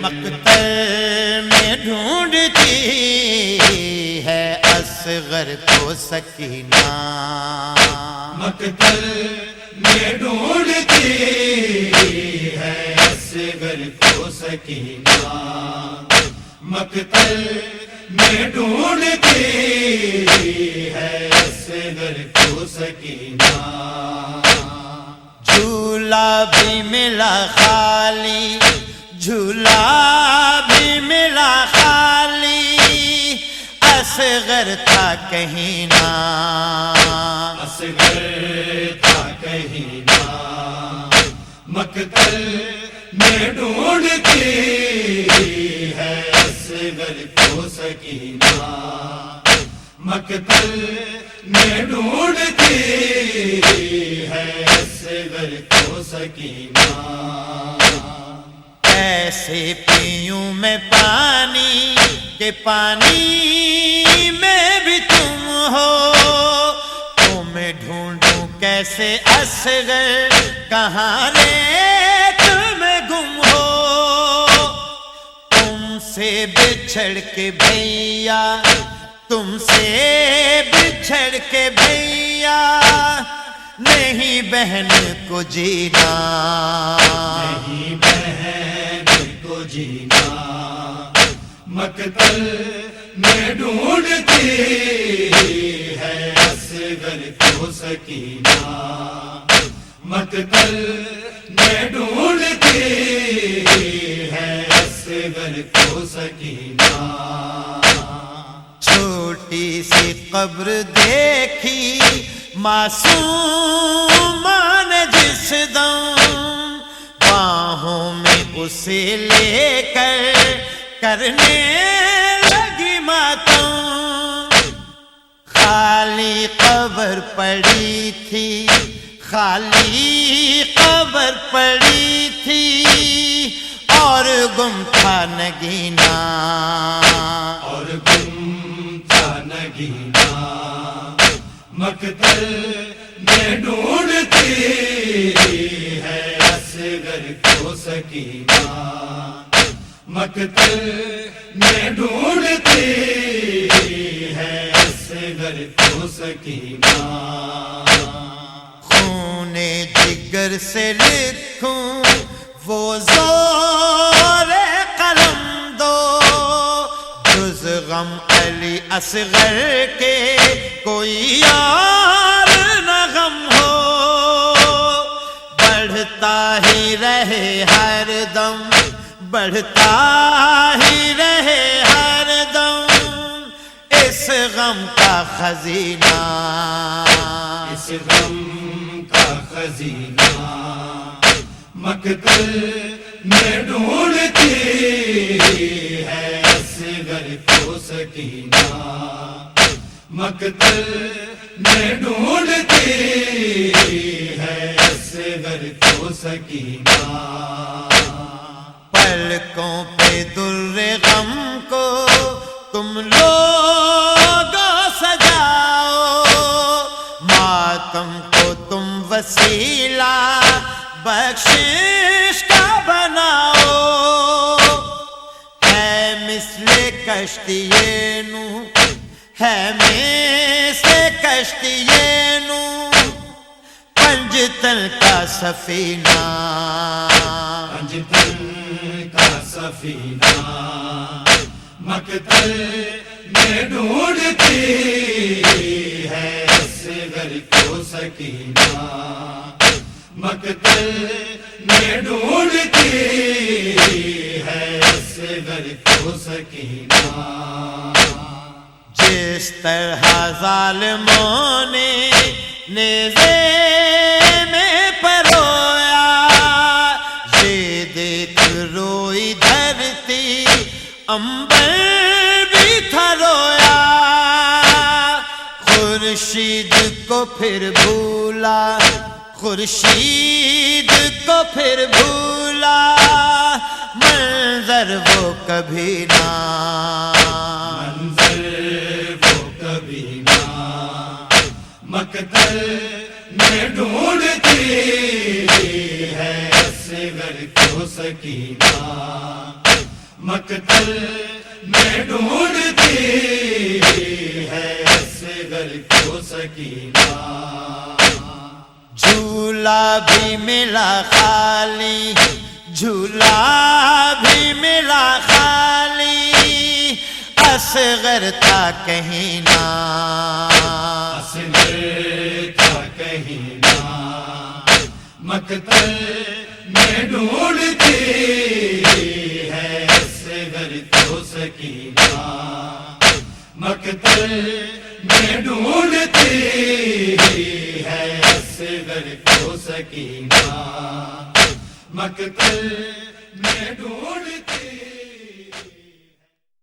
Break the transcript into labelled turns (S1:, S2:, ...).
S1: مقتل میں ڈھونڈتی ہے اصغر کو سکینہ۔
S2: مقتل میں ڈھونڈتی ہے اصغر کو سکینہ۔ مقتل میں ڈھونڈتی ہے اصغر کو سکینہ۔
S1: جھولا بھی ملا خالی، جھولا بھی ملا خالی، اصغر تھا کہیں نہ
S2: اصغر تھا کہیں نہ مقتل میں ڈھونڈتی ہے، اصغر کو سکینہ۔ مقتل میں ڈھونڈتی ہے اصغر کو سکینہ۔
S1: ایسے پیوں میں پانی کہ پانی میں بھی تم ہو۔ تم ڈھونڈوں کیسے اصغر کہاں رے تم گم ہو۔ تم سے بچھڑ کے بھیا تم سے بچھڑ کے بھیا، نہیں بہن کو جینا۔
S2: نہیں بہن کو جینا۔ مقتل میں ڈھونڈتی ہے اصغر کو سکینہ۔ مقتل میں ڈھونڈتی
S1: قبر دیکھی معصوم نے جس دم باہوں میں اسے لے کر کرنے لگی ماتم۔ خالی قبر پڑی تھی، خالی قبر پڑی تھی، اور گم تھا نگینا
S2: اور گم تھا نگینا مقتل میں ڈھونڈتی ہے، اصغر کو سکینہ۔ مقتل میں ڈھونڈتی ہے، اصغر کو سکینہ۔
S1: خون جگر سے لکھوں وہ زور قلم دو۔ جز غم اصغر کے کوئی اور نہ غم ہو۔ بڑھتا ہی رہے ہر دم، بڑھتا ہی رہے ہر دم۔ اس غم کا خزینہ۔
S2: اس غم کا خزینہ۔ مقتل میں ڈھونڈتی ہے اصغر سکینہ۔ مقتل میں ڈھونڈتی ہے اصغر کو سکینہ۔
S1: پلکوں پہ در غم کو تم لوگ سجاؤ۔ ماتم کو تم وسیلہ بخشش کشتی نو ہے مثل کشتی نو پنجتل کا سفینہ
S2: انجتن کا سفینہ مقتل میں ڈھونڈتی ہے اصغر کو سکینہ مقتل میں ڈھونڈتی ہے اصغر کو سکینہ۔
S1: جس طرح ظالموں نے نیزے میں پرویا یہ دیکھ روئی دھرتی امبر بھی تھا رویا۔ خورشید کو پھر بھولا خورشید کو پھر بھولا، منظر وہ کبھی نہ۔
S2: منظر وہ کبھی نہ۔ مقتل میں ڈھونڈتی ہے اصغر کو سکینہ۔ مقتل میں ڈھونڈتی
S1: جھولا بھی ملا خالی، جھولا بھی ملا خالی، اصغر تھا کہیں نہ
S2: اصغر تھا کہیں نہ مقتل میں ڈھونڈتی ہے، اصغر کو سکینہ۔ مقتل میں ڈھونڈتی سکینہ مقتل میں ڈھونڈتی